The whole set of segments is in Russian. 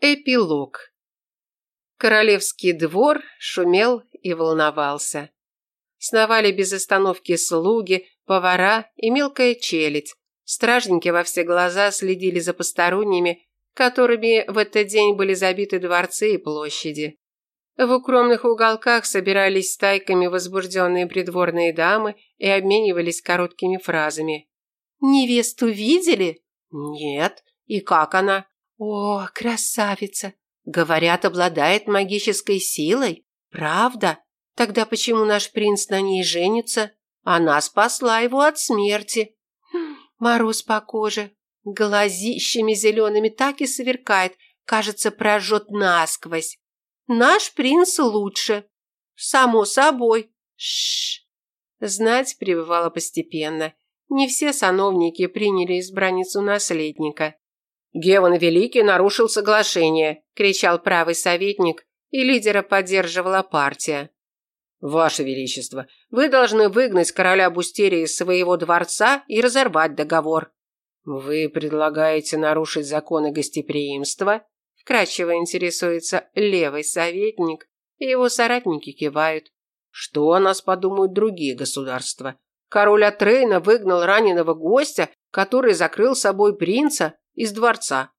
Эпилог. Королевский двор шумел и волновался. Сновали без остановки слуги, повара и мелкая челядь. Стражники во все глаза следили за посторонними, которыми в этот день были забиты дворцы и площади. В укромных уголках собирались стайками возбужденные придворные дамы и обменивались короткими фразами. «Невесту видели?» «Нет. И как она?» «О, красавица! Говорят, обладает магической силой. Правда? Тогда почему наш принц на ней женится? Она спасла его от смерти. Хм, мороз по коже. Глазищами зелеными так и сверкает. Кажется, прожжет насквозь. Наш принц лучше. Само собой. Шш. Знать пребывала постепенно. Не все сановники приняли избранницу наследника. «Геван Великий нарушил соглашение», – кричал правый советник, и лидера поддерживала партия. «Ваше Величество, вы должны выгнать короля Бустерии из своего дворца и разорвать договор». «Вы предлагаете нарушить законы гостеприимства?» Вкратчиво интересуется левый советник, и его соратники кивают. «Что о нас подумают другие государства? Король Атрейна выгнал раненого гостя, который закрыл собой принца, из дворца.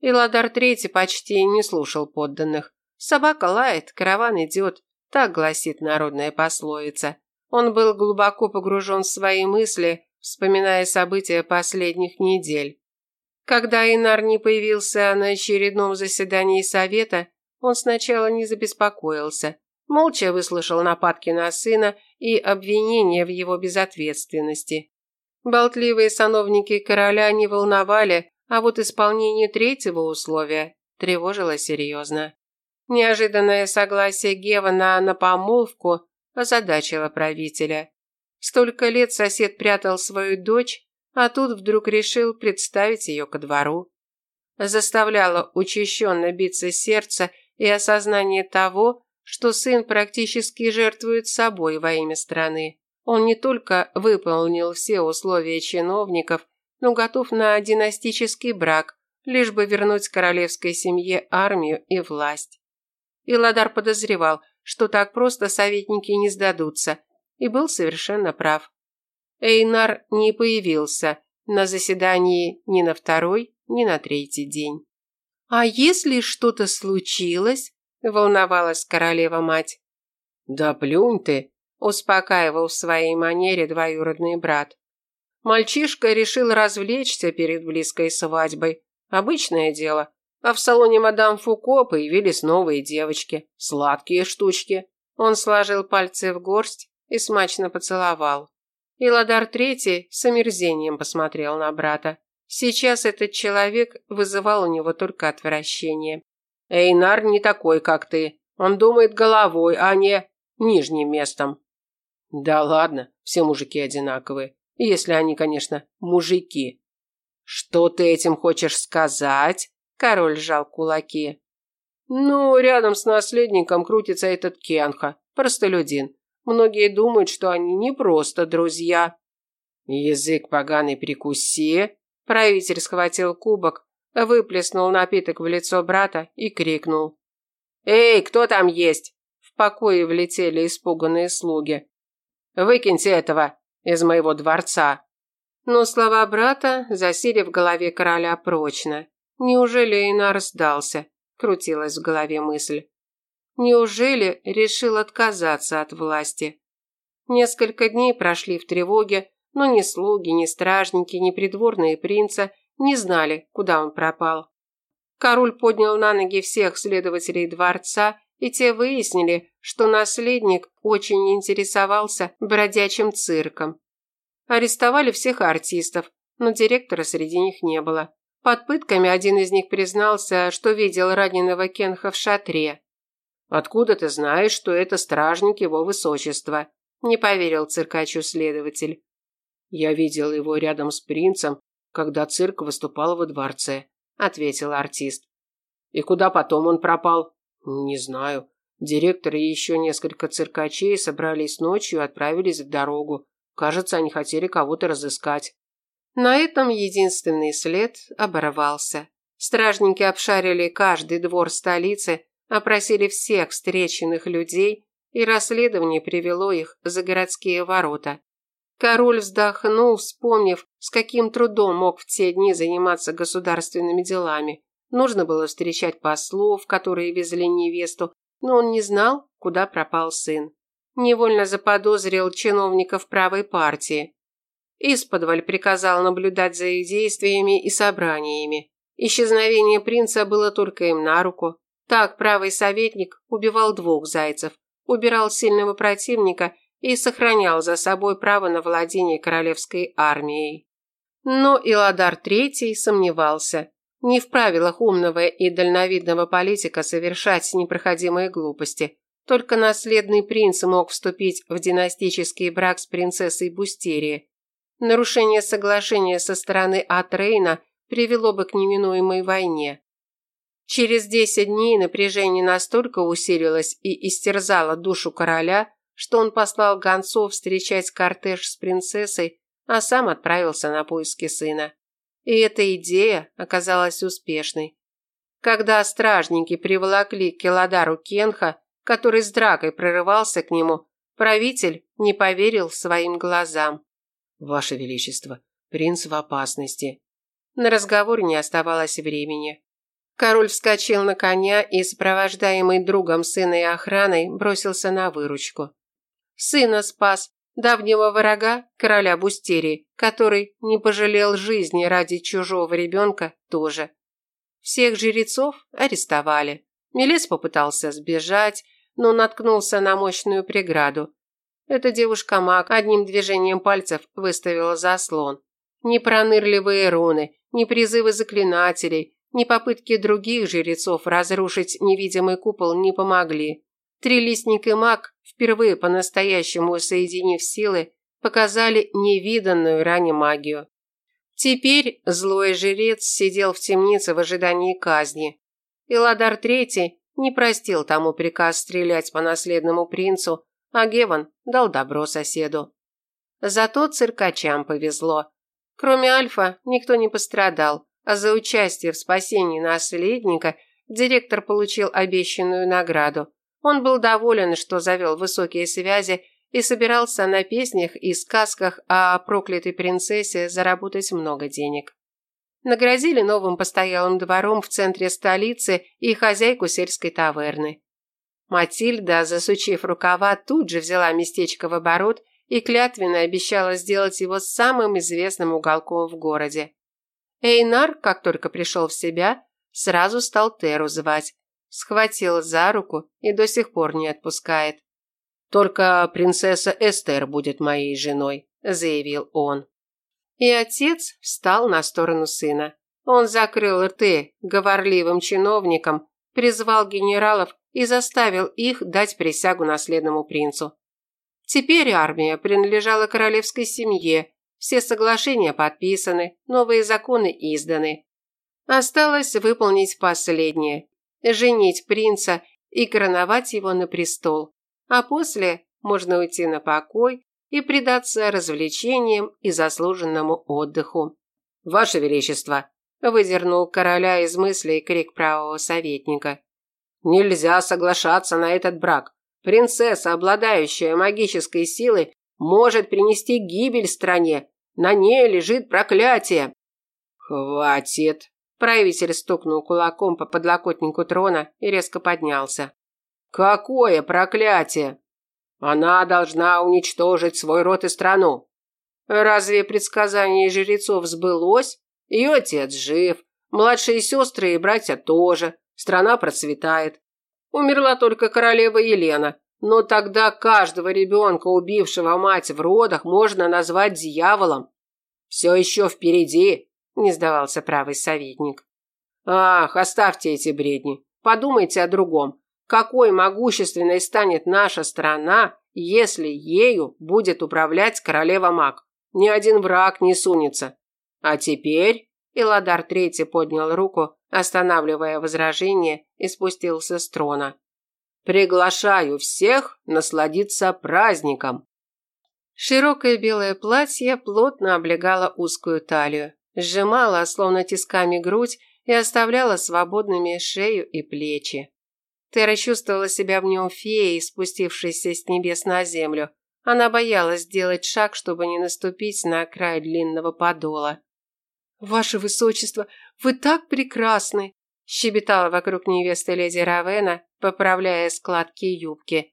И Ладар Третий почти не слушал подданных. Собака лает, караван идет, так гласит народная пословица. Он был глубоко погружен в свои мысли, вспоминая события последних недель. Когда Инар не появился на очередном заседании совета, он сначала не забеспокоился, молча выслушал нападки на сына и обвинения в его безответственности. Болтливые сановники короля не волновали, а вот исполнение третьего условия тревожило серьезно. Неожиданное согласие Гевана на помолвку озадачило правителя. Столько лет сосед прятал свою дочь, а тут вдруг решил представить ее ко двору. Заставляло учащенно биться сердце и осознание того, что сын практически жертвует собой во имя страны. Он не только выполнил все условия чиновников, но готов на династический брак, лишь бы вернуть королевской семье армию и власть. Иладар подозревал, что так просто советники не сдадутся, и был совершенно прав. Эйнар не появился на заседании ни на второй, ни на третий день. «А если что-то случилось?» – волновалась королева-мать. «Да плюнь ты!» – успокаивал в своей манере двоюродный брат. Мальчишка решил развлечься перед близкой свадьбой. Обычное дело. А в салоне мадам Фуко появились новые девочки. Сладкие штучки. Он сложил пальцы в горсть и смачно поцеловал. И Ладар Третий с омерзением посмотрел на брата. Сейчас этот человек вызывал у него только отвращение. Эйнар не такой, как ты. Он думает головой, а не нижним местом. Да ладно, все мужики одинаковые. Если они, конечно, мужики. Что ты этим хочешь сказать? Король сжал кулаки. Ну, рядом с наследником крутится этот Кенха, простолюдин. Многие думают, что они не просто друзья. Язык поганый прикуси. Правитель схватил кубок, выплеснул напиток в лицо брата и крикнул. «Эй, кто там есть?» В покое влетели испуганные слуги. «Выкиньте этого!» Из моего дворца. Но слова брата засели в голове короля прочно. Неужели Эйнар сдался? Крутилась в голове мысль. Неужели решил отказаться от власти? Несколько дней прошли в тревоге, но ни слуги, ни стражники, ни придворные принца не знали, куда он пропал. Король поднял на ноги всех следователей дворца, и те выяснили, что наследник очень интересовался бродячим цирком. Арестовали всех артистов, но директора среди них не было. Под пытками один из них признался, что видел раненого Кенха в шатре. «Откуда ты знаешь, что это стражник его высочества?» – не поверил циркачу следователь. «Я видел его рядом с принцем, когда цирк выступал во дворце», – ответил артист. «И куда потом он пропал?» «Не знаю. Директор и еще несколько циркачей собрались ночью и отправились в дорогу. Кажется, они хотели кого-то разыскать. На этом единственный след оборвался. Стражники обшарили каждый двор столицы, опросили всех встреченных людей, и расследование привело их за городские ворота. Король вздохнул, вспомнив, с каким трудом мог в те дни заниматься государственными делами. Нужно было встречать послов, которые везли невесту, но он не знал, куда пропал сын. Невольно заподозрил чиновников правой партии. Исподволь приказал наблюдать за их действиями и собраниями. Исчезновение принца было только им на руку. Так правый советник убивал двух зайцев, убирал сильного противника и сохранял за собой право на владение королевской армией. Но Иладар III сомневался. Не в правилах умного и дальновидного политика совершать непроходимые глупости. Только наследный принц мог вступить в династический брак с принцессой Бустерии. Нарушение соглашения со стороны Атрейна привело бы к неминуемой войне. Через десять дней напряжение настолько усилилось и истерзало душу короля, что он послал гонцов встречать кортеж с принцессой, а сам отправился на поиски сына. И эта идея оказалась успешной. Когда стражники приволокли к Кенха, который с дракой прорывался к нему, правитель не поверил своим глазам. «Ваше Величество, принц в опасности». На разговор не оставалось времени. Король вскочил на коня и, сопровождаемый другом сына и охраной, бросился на выручку. Сына спас, давнего врага, короля Бустерии, который не пожалел жизни ради чужого ребенка, тоже. Всех жрецов арестовали. Мелес попытался сбежать, но наткнулся на мощную преграду. Эта девушка-маг одним движением пальцев выставила заслон. Ни пронырливые руны, ни призывы заклинателей, ни попытки других жрецов разрушить невидимый купол не помогли. Трилистник и маг впервые по-настоящему соединив силы, показали невиданную ранее магию. Теперь злой жрец сидел в темнице в ожидании казни. Иладар III не простил тому приказ стрелять по наследному принцу, а Геван дал добро соседу. Зато циркачам повезло. Кроме Альфа, никто не пострадал, а за участие в спасении наследника директор получил обещанную награду он был доволен, что завел высокие связи и собирался на песнях и сказках о проклятой принцессе заработать много денег. Наградили новым постоялым двором в центре столицы и хозяйку сельской таверны. Матильда, засучив рукава, тут же взяла местечко в оборот и клятвенно обещала сделать его самым известным уголком в городе. Эйнар, как только пришел в себя, сразу стал Теру звать, Схватил за руку и до сих пор не отпускает. «Только принцесса Эстер будет моей женой», – заявил он. И отец встал на сторону сына. Он закрыл рты говорливым чиновникам, призвал генералов и заставил их дать присягу наследному принцу. Теперь армия принадлежала королевской семье, все соглашения подписаны, новые законы изданы. Осталось выполнить последнее женить принца и короновать его на престол. А после можно уйти на покой и предаться развлечениям и заслуженному отдыху. «Ваше Величество!» – выдернул короля из мыслей крик правого советника. «Нельзя соглашаться на этот брак. Принцесса, обладающая магической силой, может принести гибель стране. На ней лежит проклятие». «Хватит!» Правитель стукнул кулаком по подлокотнику трона и резко поднялся. «Какое проклятие! Она должна уничтожить свой род и страну. Разве предсказание жрецов сбылось? Ее отец жив, младшие сестры и братья тоже, страна процветает. Умерла только королева Елена, но тогда каждого ребенка, убившего мать в родах, можно назвать дьяволом. Все еще впереди, не сдавался правый советник. Ах, оставьте эти бредни. Подумайте о другом. Какой могущественной станет наша страна, если ею будет управлять королева маг? Ни один враг не сунется. А теперь Иладар Третий поднял руку, останавливая возражение, и спустился с трона. «Приглашаю всех насладиться праздником!» Широкое белое платье плотно облегало узкую талию сжимала, словно тисками грудь, и оставляла свободными шею и плечи. Тера чувствовала себя в нем феей, спустившейся с небес на землю. Она боялась сделать шаг, чтобы не наступить на край длинного подола. «Ваше высочество, вы так прекрасны!» щебетала вокруг невесты леди Равена, поправляя складки юбки.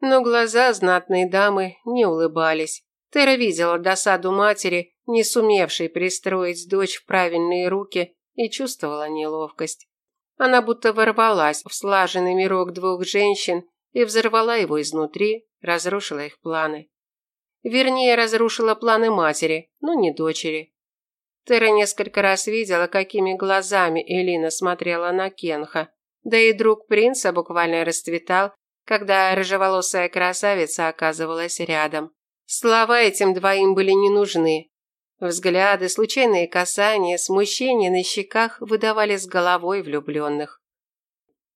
Но глаза знатной дамы не улыбались. Тера видела досаду матери, не сумевшей пристроить дочь в правильные руки, и чувствовала неловкость. Она будто ворвалась в слаженный мирок двух женщин и взорвала его изнутри, разрушила их планы. Вернее, разрушила планы матери, но не дочери. Тера несколько раз видела, какими глазами Элина смотрела на Кенха. Да и друг принца буквально расцветал, когда рыжеволосая красавица оказывалась рядом. Слова этим двоим были не нужны, Взгляды, случайные касания, смущение на щеках выдавали с головой влюбленных.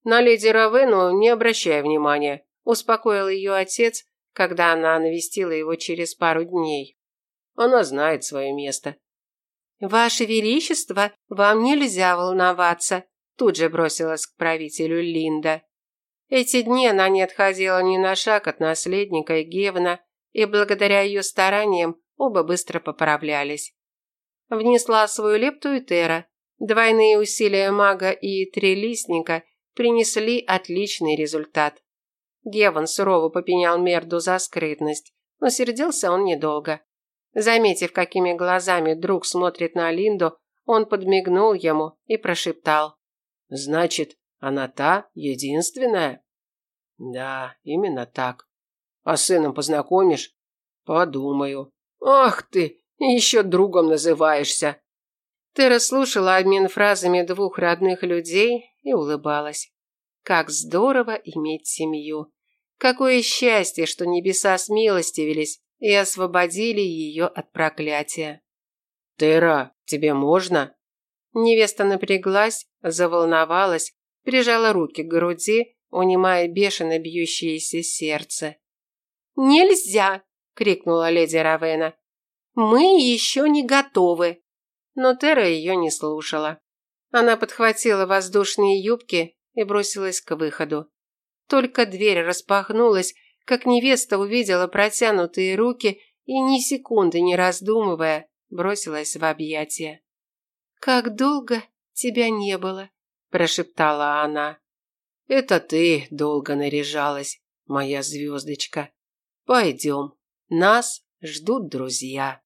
«На леди Равену не обращай внимания», – успокоил ее отец, когда она навестила его через пару дней. «Она знает свое место». «Ваше Величество, вам нельзя волноваться», – тут же бросилась к правителю Линда. Эти дни она не отходила ни на шаг от наследника и Гевна, и благодаря ее стараниям Оба быстро поправлялись. Внесла свою лепту и Тера. Двойные усилия мага и трелистника принесли отличный результат. Геван сурово попенял Мерду за скрытность, но сердился он недолго. Заметив, какими глазами друг смотрит на Линду, он подмигнул ему и прошептал. «Значит, она та единственная?» «Да, именно так. А сыном познакомишь?» «Подумаю», «Ах ты, еще другом называешься!» Ты расслушала обмен фразами двух родных людей и улыбалась. Как здорово иметь семью! Какое счастье, что небеса смилостивились и освободили ее от проклятия. «Тера, тебе можно?» Невеста напряглась, заволновалась, прижала руки к груди, унимая бешено бьющееся сердце. «Нельзя!» – крикнула леди Равена. «Мы еще не готовы!» Но Тера ее не слушала. Она подхватила воздушные юбки и бросилась к выходу. Только дверь распахнулась, как невеста увидела протянутые руки и ни секунды не раздумывая бросилась в объятия. «Как долго тебя не было?» – прошептала она. «Это ты долго наряжалась, моя звездочка. Пойдем, нас ждут друзья».